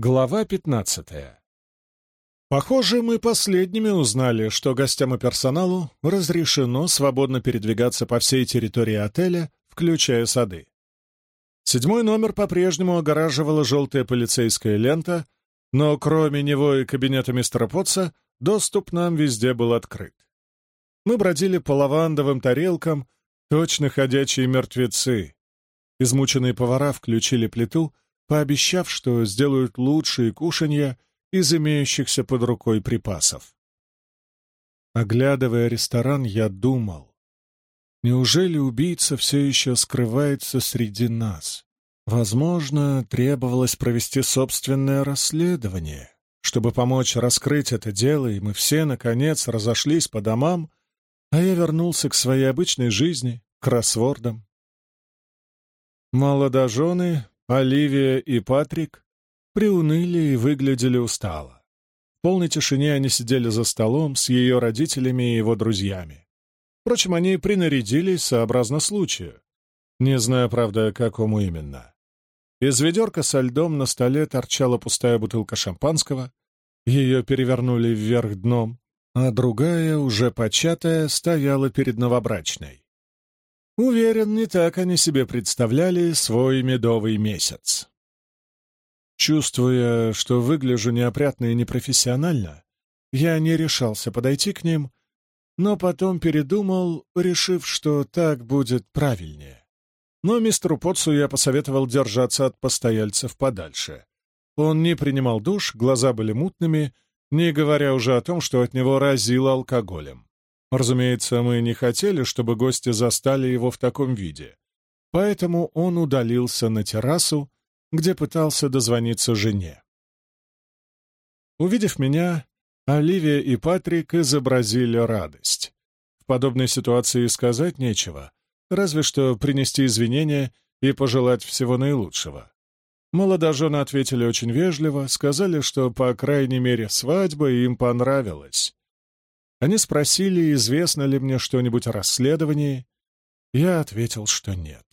Глава пятнадцатая. Похоже, мы последними узнали, что гостям и персоналу разрешено свободно передвигаться по всей территории отеля, включая сады. Седьмой номер по-прежнему огораживала желтая полицейская лента, но кроме него и кабинета мистера Потца доступ нам везде был открыт. Мы бродили по лавандовым тарелкам, точно ходячие мертвецы. Измученные повара включили плиту — пообещав, что сделают лучшие кушанья из имеющихся под рукой припасов. Оглядывая ресторан, я думал, неужели убийца все еще скрывается среди нас? Возможно, требовалось провести собственное расследование, чтобы помочь раскрыть это дело, и мы все, наконец, разошлись по домам, а я вернулся к своей обычной жизни, к кроссвордам. Молодожены Оливия и Патрик приуныли и выглядели устало. В полной тишине они сидели за столом с ее родителями и его друзьями. Впрочем, они принарядились сообразно случаю. Не знаю, правда, какому именно. Из ведерка со льдом на столе торчала пустая бутылка шампанского, ее перевернули вверх дном, а другая, уже початая, стояла перед новобрачной. Уверен, не так они себе представляли свой медовый месяц. Чувствуя, что выгляжу неопрятно и непрофессионально, я не решался подойти к ним, но потом передумал, решив, что так будет правильнее. Но мистеру Потсу я посоветовал держаться от постояльцев подальше. Он не принимал душ, глаза были мутными, не говоря уже о том, что от него разило алкоголем. Разумеется, мы не хотели, чтобы гости застали его в таком виде, поэтому он удалился на террасу, где пытался дозвониться жене. Увидев меня, Оливия и Патрик изобразили радость. В подобной ситуации сказать нечего, разве что принести извинения и пожелать всего наилучшего. Молодожены ответили очень вежливо, сказали, что, по крайней мере, свадьба им понравилась, они спросили, известно ли мне что-нибудь о расследовании. Я ответил, что нет.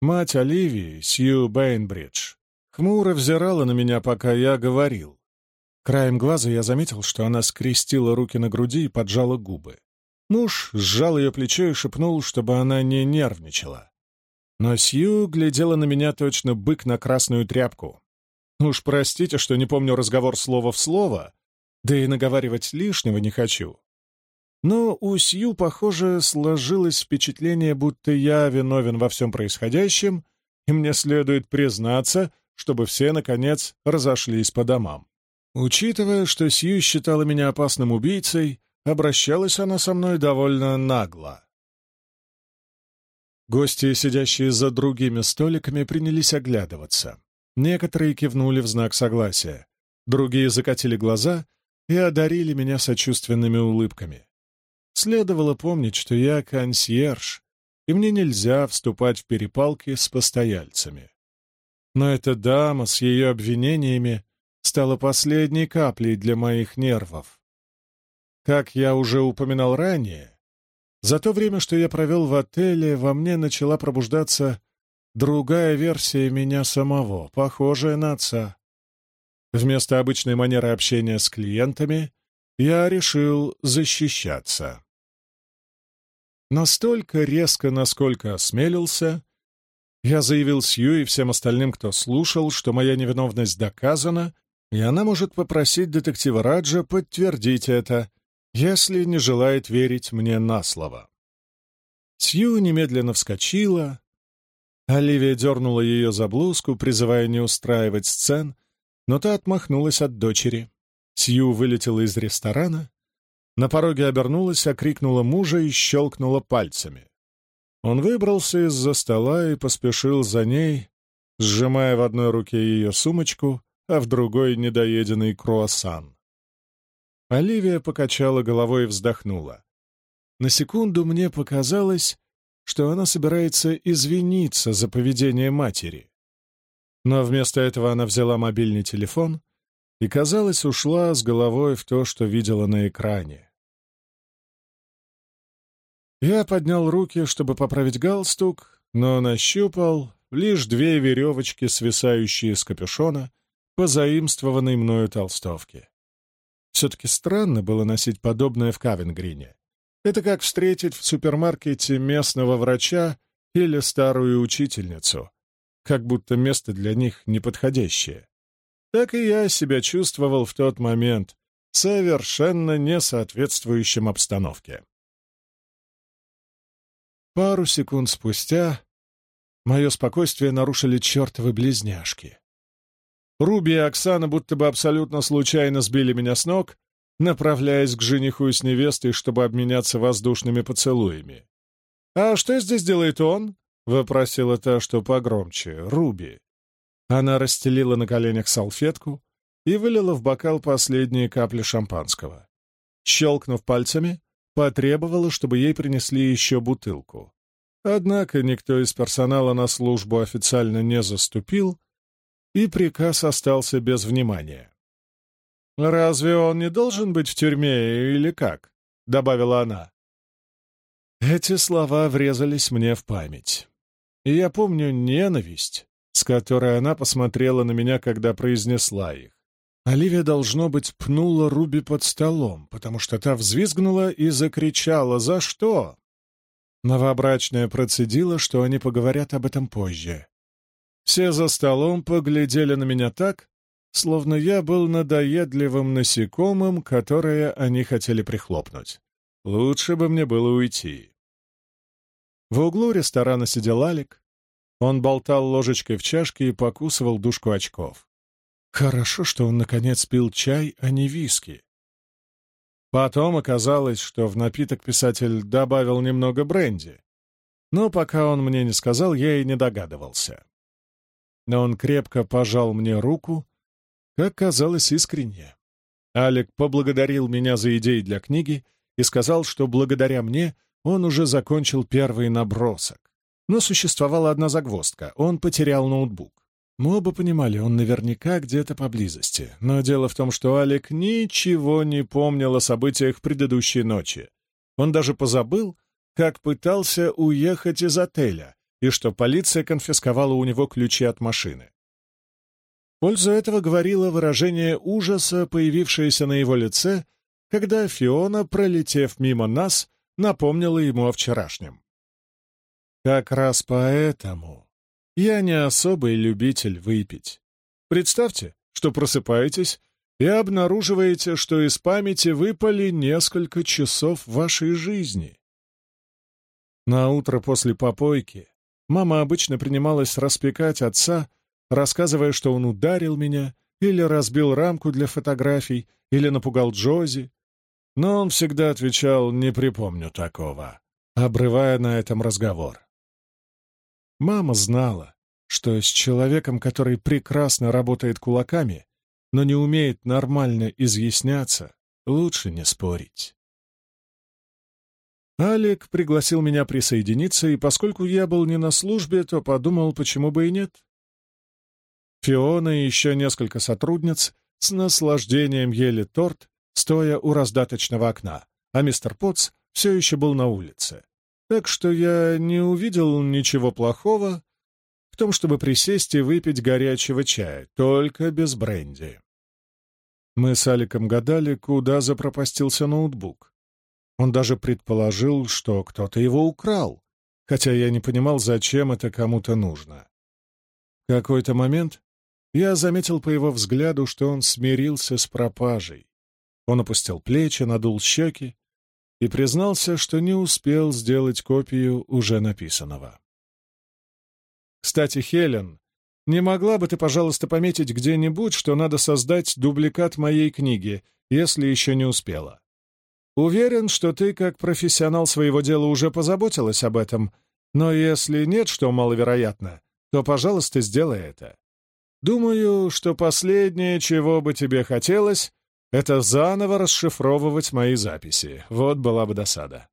Мать Оливии, Сью Бейнбридж, хмуро взирала на меня, пока я говорил. Краем глаза я заметил, что она скрестила руки на груди и поджала губы. Муж сжал ее плечо и шепнул, чтобы она не нервничала. Но Сью глядела на меня точно бык на красную тряпку. Уж простите, что не помню разговор слово в слово, да и наговаривать лишнего не хочу. Но у Сью, похоже, сложилось впечатление, будто я виновен во всем происходящем, и мне следует признаться, чтобы все, наконец, разошлись по домам. Учитывая, что Сью считала меня опасным убийцей, обращалась она со мной довольно нагло. Гости, сидящие за другими столиками, принялись оглядываться. Некоторые кивнули в знак согласия, другие закатили глаза — и одарили меня сочувственными улыбками. Следовало помнить, что я консьерж, и мне нельзя вступать в перепалки с постояльцами. Но эта дама с ее обвинениями стала последней каплей для моих нервов. Как я уже упоминал ранее, за то время, что я провел в отеле, во мне начала пробуждаться другая версия меня самого, похожая на отца. Вместо обычной манеры общения с клиентами я решил защищаться. Настолько резко, насколько осмелился, я заявил Сью и всем остальным, кто слушал, что моя невиновность доказана, и она может попросить детектива Раджа подтвердить это, если не желает верить мне на слово. Сью немедленно вскочила. Оливия дернула ее за блузку, призывая не устраивать сцен, но та отмахнулась от дочери. Сью вылетела из ресторана, на пороге обернулась, окрикнула мужа и щелкнула пальцами. Он выбрался из-за стола и поспешил за ней, сжимая в одной руке ее сумочку, а в другой — недоеденный круассан. Оливия покачала головой и вздохнула. На секунду мне показалось, что она собирается извиниться за поведение матери. Но вместо этого она взяла мобильный телефон и, казалось, ушла с головой в то, что видела на экране. Я поднял руки, чтобы поправить галстук, но нащупал лишь две веревочки, свисающие с капюшона, позаимствованной мною толстовки. Все-таки странно было носить подобное в Кавенгрине. Это как встретить в супермаркете местного врача или старую учительницу, как будто место для них неподходящее. Так и я себя чувствовал в тот момент, совершенно не соответствующим обстановке. Пару секунд спустя мое спокойствие нарушили чертовы близняшки. Руби и Оксана будто бы абсолютно случайно сбили меня с ног, направляясь к жениху с невестой, чтобы обменяться воздушными поцелуями. «А что здесь делает он?» — вопросила та, что погромче, Руби. Она расстелила на коленях салфетку и вылила в бокал последние капли шампанского. Щелкнув пальцами, потребовала, чтобы ей принесли еще бутылку. Однако никто из персонала на службу официально не заступил, и приказ остался без внимания. «Разве он не должен быть в тюрьме или как?» — добавила она. Эти слова врезались мне в память. И я помню ненависть, с которой она посмотрела на меня, когда произнесла их. Оливия, должно быть, пнула Руби под столом, потому что та взвизгнула и закричала «За что?». Новобрачная процедила, что они поговорят об этом позже. Все за столом поглядели на меня так, словно я был надоедливым насекомым, которое они хотели прихлопнуть. Лучше бы мне было уйти. В углу ресторана сидел Алик. Он болтал ложечкой в чашке и покусывал дужку очков. Хорошо, что он, наконец, пил чай, а не виски. Потом оказалось, что в напиток писатель добавил немного бренди. Но пока он мне не сказал, я и не догадывался. Но он крепко пожал мне руку, как казалось искренне. Алек поблагодарил меня за идеи для книги и сказал, что благодаря мне он уже закончил первый набросок. Но существовала одна загвоздка — он потерял ноутбук. Мы оба понимали, он наверняка где-то поблизости. Но дело в том, что Алек ничего не помнил о событиях предыдущей ночи. Он даже позабыл, как пытался уехать из отеля, и что полиция конфисковала у него ключи от машины. В пользу этого говорило выражение ужаса, появившееся на его лице, когда Фиона, пролетев мимо нас, напомнила ему о вчерашнем. Как раз поэтому я не особый любитель выпить. Представьте, что просыпаетесь и обнаруживаете, что из памяти выпали несколько часов вашей жизни. На утро после попойки мама обычно принималась распекать отца, рассказывая, что он ударил меня или разбил рамку для фотографий, или напугал Джози. Но он всегда отвечал «не припомню такого», обрывая на этом разговор. Мама знала, что с человеком, который прекрасно работает кулаками, но не умеет нормально изъясняться, лучше не спорить. Алик пригласил меня присоединиться, и поскольку я был не на службе, то подумал, почему бы и нет. Фиона и еще несколько сотрудниц с наслаждением ели торт, стоя у раздаточного окна, а мистер Потц все еще был на улице. Так что я не увидел ничего плохого в том, чтобы присесть и выпить горячего чая, только без бренди. Мы с Аликом гадали, куда запропастился ноутбук. Он даже предположил, что кто-то его украл, хотя я не понимал, зачем это кому-то нужно. В какой-то момент я заметил по его взгляду, что он смирился с пропажей. Он опустил плечи, надул щеки и признался, что не успел сделать копию уже написанного. «Кстати, Хелен, не могла бы ты, пожалуйста, пометить где-нибудь, что надо создать дубликат моей книги, если еще не успела? Уверен, что ты, как профессионал своего дела, уже позаботилась об этом, но если нет, что маловероятно, то, пожалуйста, сделай это. Думаю, что последнее, чего бы тебе хотелось, это заново расшифровывать мои записи. Вот была бы досада.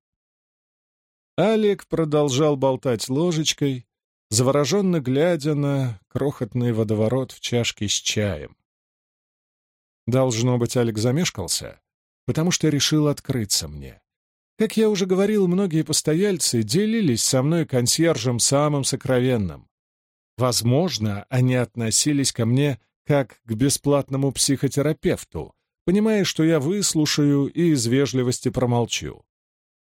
Алик продолжал болтать ложечкой, завороженно глядя на крохотный водоворот в чашке с чаем. Должно быть, Алик замешкался, потому что решил открыться мне. Как я уже говорил, многие постояльцы делились со мной консьержем самым сокровенным. Возможно, они относились ко мне как к бесплатному психотерапевту, понимая, что я выслушаю и из вежливости промолчу.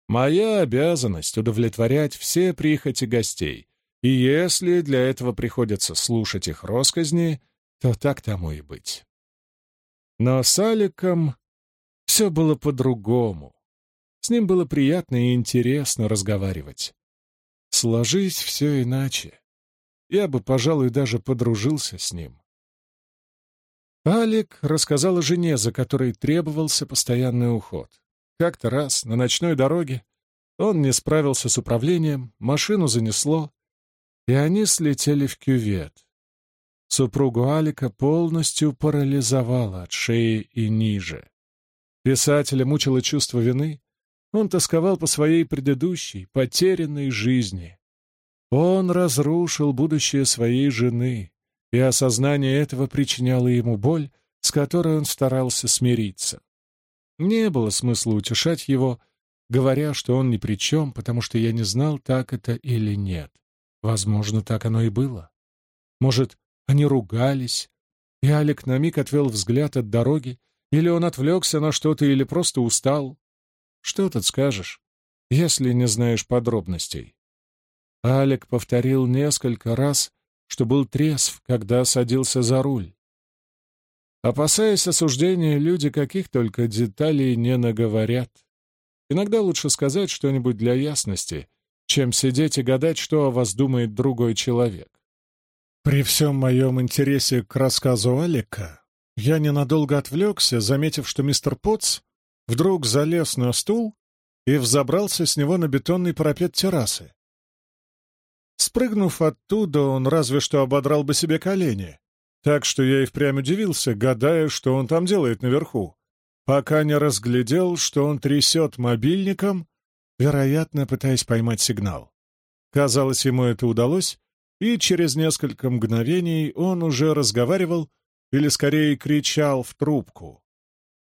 Моя обязанность — удовлетворять все прихоти гостей, и если для этого приходится слушать их росказни, то так тому и быть. Но с Аликом все было по-другому. С ним было приятно и интересно разговаривать. Сложись все иначе. Я бы, пожалуй, даже подружился с ним. Алик рассказал о жене, за которой требовался постоянный уход. Как-то раз на ночной дороге он не справился с управлением, машину занесло, и они слетели в кювет. Супругу Алика полностью парализовало от шеи и ниже. Писателя мучило чувство вины, он тосковал по своей предыдущей, потерянной жизни. Он разрушил будущее своей жены, и осознание этого причиняло ему боль, с которой он старался смириться. Не было смысла утешать его, говоря, что он ни при чем, потому что я не знал, так это или нет. Возможно, так оно и было. Может, они ругались, и Алик на миг отвел взгляд от дороги, или он отвлекся на что-то, или просто устал. Что тут скажешь, если не знаешь подробностей? Алик повторил несколько раз, что был трезв, когда садился за руль. Опасаясь осуждения, люди каких только деталей не наговорят. Иногда лучше сказать что-нибудь для ясности, чем сидеть и гадать, что о вас думает другой человек. При всем моем интересе к рассказу Алика, я ненадолго отвлекся, заметив, что мистер Потц вдруг залез на стул и взобрался с него на бетонный парапет террасы. Спрыгнув оттуда, он разве что ободрал бы себе колени, так что я и впрямь удивился, гадая, что он там делает наверху, пока не разглядел, что он трясет мобильником, вероятно, пытаясь поймать сигнал. Казалось, ему это удалось, и через несколько мгновений он уже разговаривал или, скорее, кричал в трубку.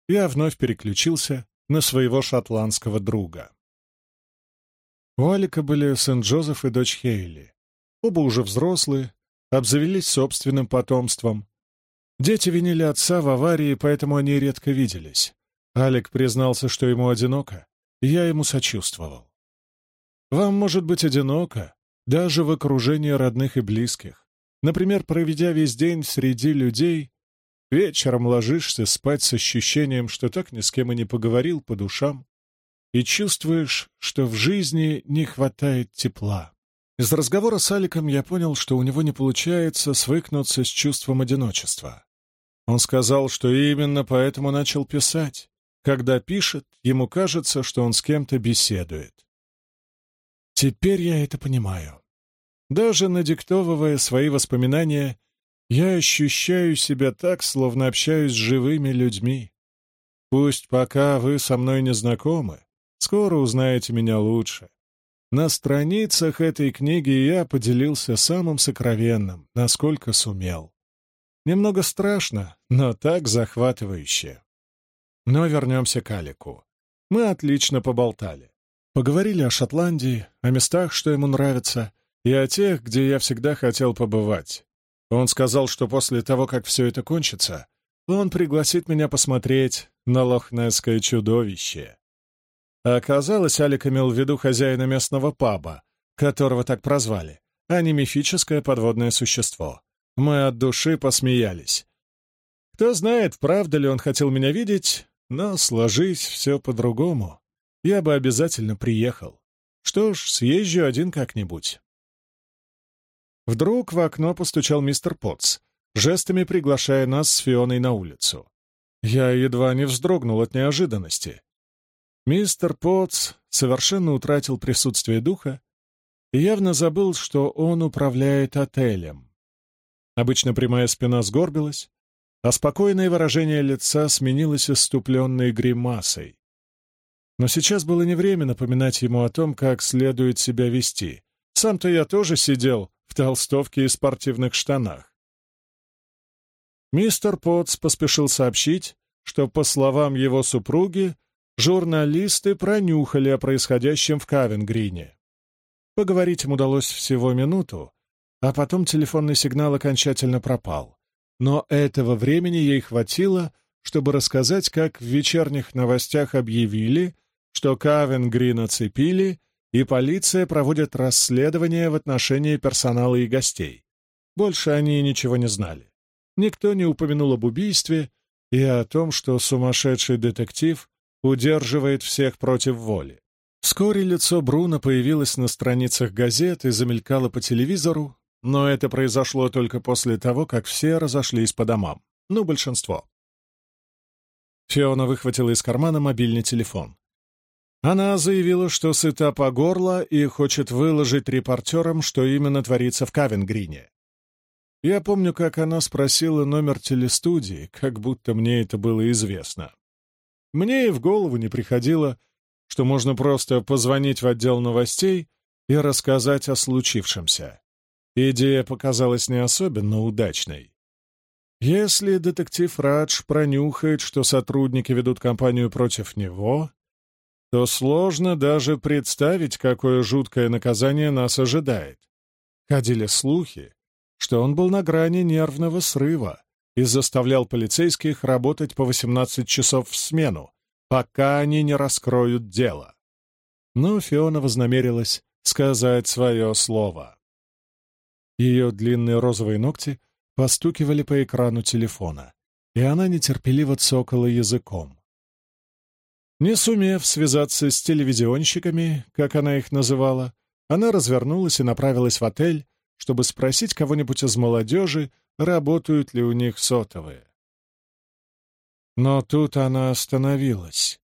Я вновь переключился на своего шотландского друга. У Алика были сын Джозеф и дочь Хейли. Оба уже взрослые, обзавелись собственным потомством. Дети винили отца в аварии, поэтому они редко виделись. Алик признался, что ему одиноко, и я ему сочувствовал. Вам может быть одиноко, даже в окружении родных и близких. Например, проведя весь день среди людей, вечером ложишься спать с ощущением, что так ни с кем и не поговорил по душам, и чувствуешь, что в жизни не хватает тепла. Из разговора с Аликом я понял, что у него не получается свыкнуться с чувством одиночества. Он сказал, что именно поэтому начал писать. Когда пишет, ему кажется, что он с кем-то беседует. Теперь я это понимаю. Даже надиктовывая свои воспоминания, я ощущаю себя так, словно общаюсь с живыми людьми. Пусть пока вы со мной не знакомы, скоро узнаете меня лучше. На страницах этой книги я поделился самым сокровенным, насколько сумел. Немного страшно, но так захватывающе. Но вернемся к Алику. Мы отлично поболтали. Поговорили о Шотландии, о местах, что ему нравится, и о тех, где я всегда хотел побывать. Он сказал, что после того, как все это кончится, он пригласит меня посмотреть на лохнесское чудовище. А оказалось, Алик имел в виду хозяина местного паба, которого так прозвали, а не мифическое подводное существо. Мы от души посмеялись. Кто знает, правда ли он хотел меня видеть, но сложись все по-другому я бы обязательно приехал. Что ж, съезжу один как-нибудь. Вдруг в окно постучал мистер Потс, жестами приглашая нас с Фионой на улицу. Я едва не вздрогнул от неожиданности. Мистер Потс совершенно утратил присутствие духа и явно забыл, что он управляет отелем. Обычно прямая спина сгорбилась, а спокойное выражение лица сменилось иступленной гримасой. Но сейчас было не время напоминать ему о том, как следует себя вести. Сам-то я тоже сидел в толстовке и спортивных штанах. Мистер Потс поспешил сообщить, что, по словам его супруги, журналисты пронюхали о происходящем в Кавенгрине. Поговорить им удалось всего минуту, а потом телефонный сигнал окончательно пропал. Но этого времени ей хватило, чтобы рассказать, как в вечерних новостях объявили, что Кавен Грин оцепили, и полиция проводит расследование в отношении персонала и гостей. Больше они ничего не знали. Никто не упомянул об убийстве и о том, что сумасшедший детектив удерживает всех против воли. Вскоре лицо Бруно появилось на страницах газет и замелькало по телевизору, но это произошло только после того, как все разошлись по домам. Ну, большинство. Фиона выхватила из кармана мобильный телефон. Она заявила, что сыта по горло и хочет выложить репортерам, что именно творится в Кавенгрине. Я помню, как она спросила номер телестудии, как будто мне это было известно. Мне и в голову не приходило, что можно просто позвонить в отдел новостей и рассказать о случившемся. Идея показалась не особенно удачной. Если детектив Радж пронюхает, что сотрудники ведут кампанию против него, то сложно даже представить, какое жуткое наказание нас ожидает. Ходили слухи, что он был на грани нервного срыва и заставлял полицейских работать по 18 часов в смену, пока они не раскроют дело. Но Фиона вознамерилась сказать свое слово. Ее длинные розовые ногти постукивали по экрану телефона, и она нетерпеливо цокала языком. Не сумев связаться с телевизионщиками, как она их называла, она развернулась и направилась в отель, чтобы спросить кого-нибудь из молодежи, работают ли у них сотовые. Но тут она остановилась.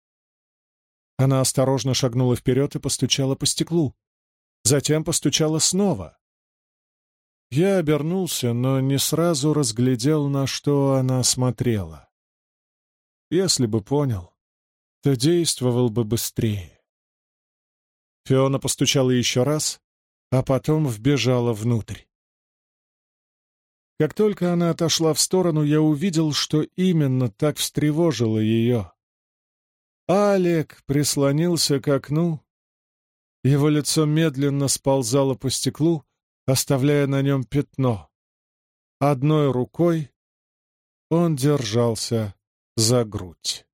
Она осторожно шагнула вперед и постучала по стеклу. Затем постучала снова. Я обернулся, но не сразу разглядел, на что она смотрела. Если бы понял, то действовал бы быстрее. Фиона постучала еще раз, а потом вбежала внутрь. Как только она отошла в сторону, я увидел, что именно так встревожило ее. Алек прислонился к окну, его лицо медленно сползало по стеклу, оставляя на нем пятно. Одной рукой он держался за грудь.